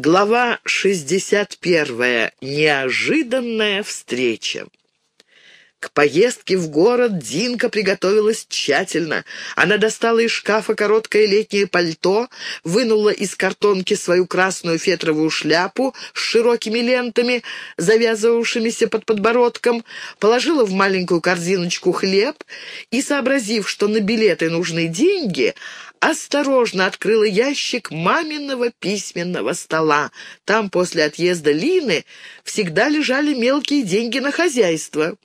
Глава 61. Неожиданная встреча. К поездке в город Динка приготовилась тщательно. Она достала из шкафа короткое летнее пальто, вынула из картонки свою красную фетровую шляпу с широкими лентами, завязывавшимися под подбородком, положила в маленькую корзиночку хлеб и, сообразив, что на билеты нужны деньги, осторожно открыла ящик маминого письменного стола. Там после отъезда Лины всегда лежали мелкие деньги на хозяйство.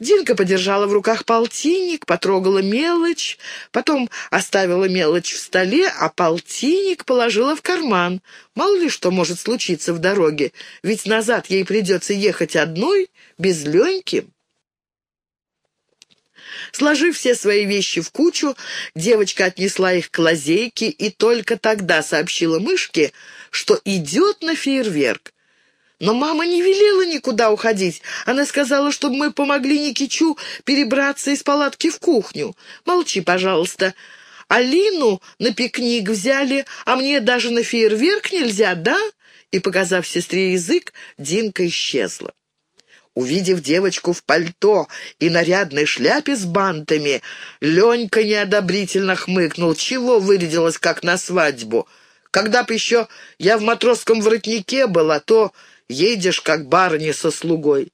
Динка подержала в руках полтинник, потрогала мелочь, потом оставила мелочь в столе, а полтинник положила в карман. Мало ли что может случиться в дороге, ведь назад ей придется ехать одной, без Леньки. Сложив все свои вещи в кучу, девочка отнесла их к лазейке и только тогда сообщила мышке, что идет на фейерверк. Но мама не велела никуда уходить. Она сказала, чтобы мы помогли Никичу перебраться из палатки в кухню. Молчи, пожалуйста. Алину на пикник взяли, а мне даже на фейерверк нельзя, да?» И, показав сестре язык, Динка исчезла. Увидев девочку в пальто и нарядной шляпе с бантами, Ленька неодобрительно хмыкнул. Чего вырядилась, как на свадьбу? Когда б еще я в матросском воротнике была, то едешь, как барыня со слугой.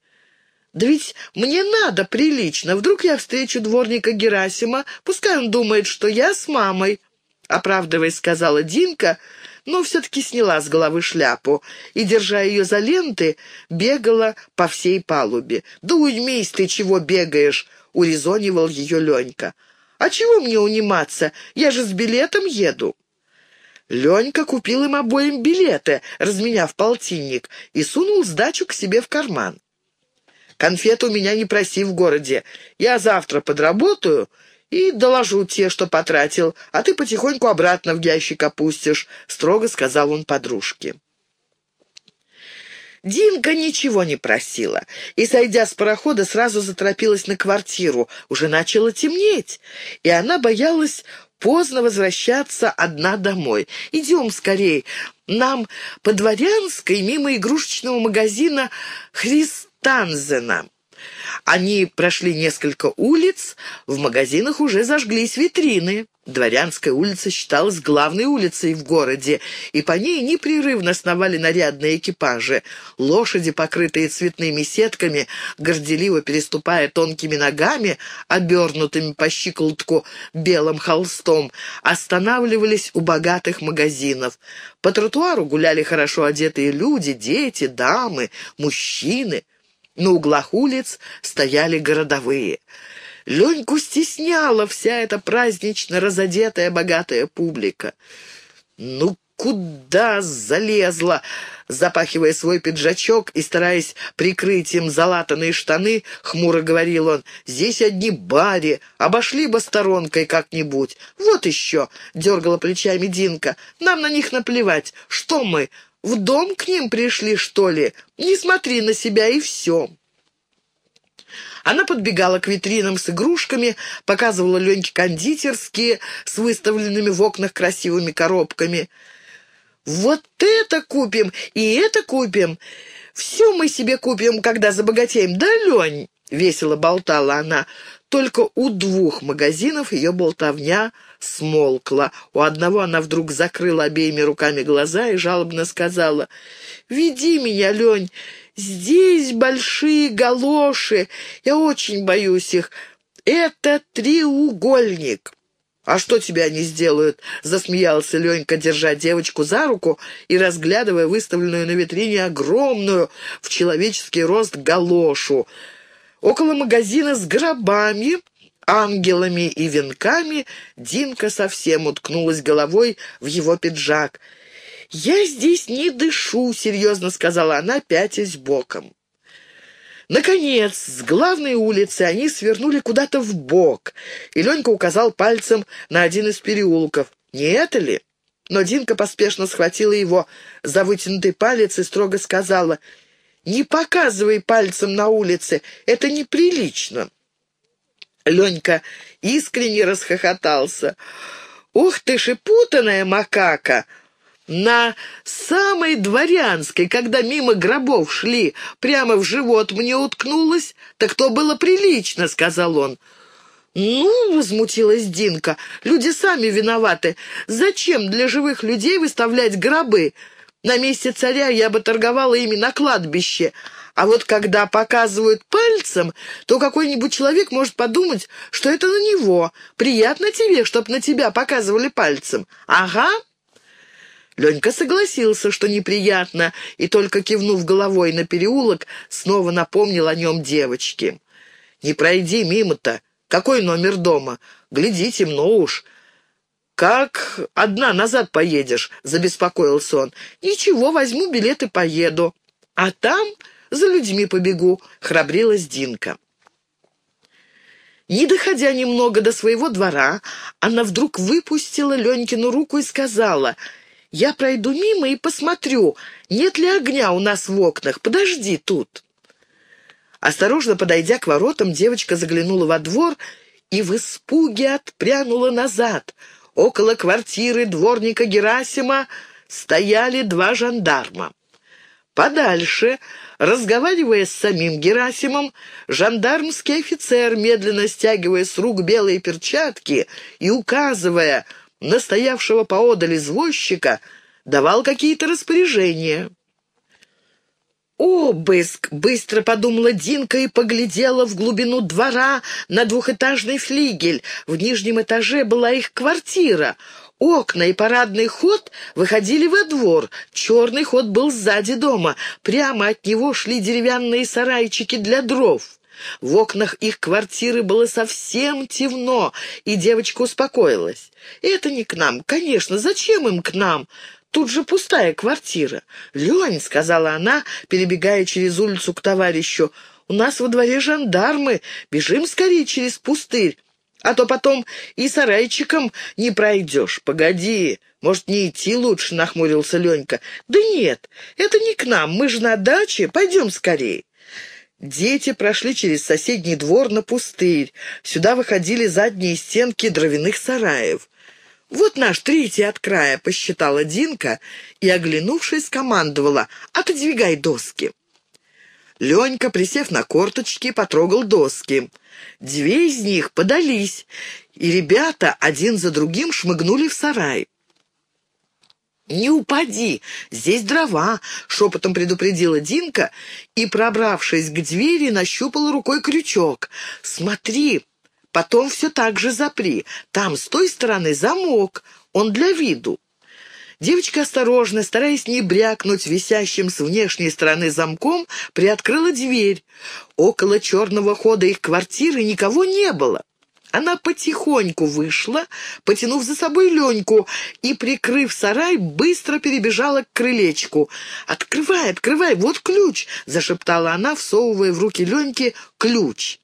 Да ведь мне надо прилично. Вдруг я встречу дворника Герасима, пускай он думает, что я с мамой. Оправдываясь, сказала Динка — но все-таки сняла с головы шляпу и, держа ее за ленты, бегала по всей палубе. «Да уймись ты, чего бегаешь!» — урезонивал ее Ленька. «А чего мне униматься? Я же с билетом еду». Ленька купил им обоим билеты, разменяв полтинник, и сунул сдачу к себе в карман. «Конфет у меня не проси в городе. Я завтра подработаю и доложу те, что потратил, а ты потихоньку обратно в ящик опустишь», — строго сказал он подружке. Динка ничего не просила и, сойдя с парохода, сразу заторопилась на квартиру. Уже начало темнеть, и она боялась поздно возвращаться одна домой. «Идем скорей, нам по Дворянской мимо игрушечного магазина Христанзена». Они прошли несколько улиц, в магазинах уже зажглись витрины. Дворянская улица считалась главной улицей в городе, и по ней непрерывно сновали нарядные экипажи. Лошади, покрытые цветными сетками, горделиво переступая тонкими ногами, обернутыми по щиколотку белым холстом, останавливались у богатых магазинов. По тротуару гуляли хорошо одетые люди, дети, дамы, мужчины. На углах улиц стояли городовые. Леньку стесняла вся эта празднично разодетая богатая публика. «Ну, куда залезла?» Запахивая свой пиджачок и стараясь прикрыть им залатанные штаны, хмуро говорил он, «Здесь одни бари, обошли бы сторонкой как-нибудь. Вот еще!» — дергала плечами Динка. «Нам на них наплевать. Что мы, в дом к ним пришли, что ли? Не смотри на себя, и все». Она подбегала к витринам с игрушками, показывала Леньке кондитерские с выставленными в окнах красивыми коробками. «Вот это купим и это купим. Все мы себе купим, когда забогатеем, да, Лень?» — весело болтала она. Только у двух магазинов ее болтовня смолкла. У одного она вдруг закрыла обеими руками глаза и жалобно сказала, «Веди меня, Лень, здесь большие галоши, я очень боюсь их. Это треугольник». «А что тебе они сделают?» — засмеялся Ленька, держа девочку за руку и разглядывая выставленную на витрине огромную в человеческий рост галошу. Около магазина с гробами ангелами и венками, Динка совсем уткнулась головой в его пиджак. «Я здесь не дышу», — серьезно сказала она, пятясь боком. Наконец, с главной улицы они свернули куда-то в бок, и Ленька указал пальцем на один из переулков. «Не это ли?» Но Динка поспешно схватила его за вытянутый палец и строго сказала, «Не показывай пальцем на улице, это неприлично». Ленька искренне расхохотался. «Ух ты ж и путаная макака! На самой дворянской, когда мимо гробов шли, прямо в живот мне уткнулась, так то было прилично», — сказал он. «Ну, — возмутилась Динка, — люди сами виноваты. Зачем для живых людей выставлять гробы? На месте царя я бы торговала ими на кладбище. А вот когда показывают пальцем, то какой-нибудь человек может подумать, что это на него. Приятно тебе, чтоб на тебя показывали пальцем. Ага». Ленька согласился, что неприятно, и только кивнув головой на переулок, снова напомнил о нем девочке. «Не пройди мимо-то. Какой номер дома? Гляди, темно уж». «Как одна назад поедешь?» — забеспокоился он. «Ничего, возьму билет и поеду. А там за людьми побегу», — храбрилась Динка. Не доходя немного до своего двора, она вдруг выпустила Ленькину руку и сказала, «Я пройду мимо и посмотрю, нет ли огня у нас в окнах. Подожди тут». Осторожно подойдя к воротам, девочка заглянула во двор и в испуге отпрянула назад. Около квартиры дворника Герасима стояли два жандарма. Подальше, разговаривая с самим Герасимом, жандармский офицер, медленно стягивая с рук белые перчатки и указывая на стоявшего поодаль извозчика, давал какие-то распоряжения. «Обыск!» — быстро подумала Динка и поглядела в глубину двора на двухэтажный флигель. В нижнем этаже была их квартира. Окна и парадный ход выходили во двор. Черный ход был сзади дома. Прямо от него шли деревянные сарайчики для дров. В окнах их квартиры было совсем темно, и девочка успокоилась. «Это не к нам, конечно, зачем им к нам?» Тут же пустая квартира. «Лень», — сказала она, перебегая через улицу к товарищу, — «у нас во дворе жандармы, бежим скорее через пустырь, а то потом и сарайчиком не пройдешь. Погоди, может, не идти лучше?» — нахмурился Ленька. «Да нет, это не к нам, мы же на даче, пойдем скорее». Дети прошли через соседний двор на пустырь. Сюда выходили задние стенки дровяных сараев. «Вот наш третий от края», — посчитала Динка и, оглянувшись, командовала «Отодвигай доски». Ленька, присев на корточки, потрогал доски. Две из них подались, и ребята один за другим шмыгнули в сарай. «Не упади! Здесь дрова!» — шепотом предупредила Динка и, пробравшись к двери, нащупала рукой крючок. «Смотри, Потом все так же запри. Там с той стороны замок. Он для виду». Девочка осторожно, стараясь не брякнуть висящим с внешней стороны замком, приоткрыла дверь. Около черного хода их квартиры никого не было. Она потихоньку вышла, потянув за собой Леньку, и, прикрыв сарай, быстро перебежала к крылечку. «Открывай, открывай, вот ключ!» — зашептала она, всовывая в руки Леньки ключ.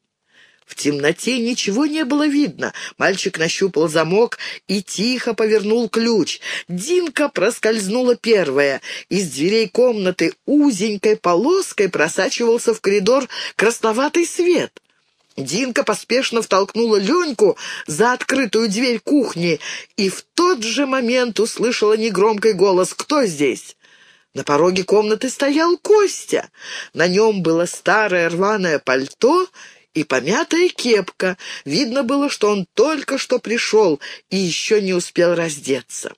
В темноте ничего не было видно. Мальчик нащупал замок и тихо повернул ключ. Динка проскользнула первая. Из дверей комнаты узенькой полоской просачивался в коридор красноватый свет. Динка поспешно втолкнула Леньку за открытую дверь кухни и в тот же момент услышала негромкий голос «Кто здесь?». На пороге комнаты стоял Костя. На нем было старое рваное пальто и помятая кепка. Видно было, что он только что пришел и еще не успел раздеться.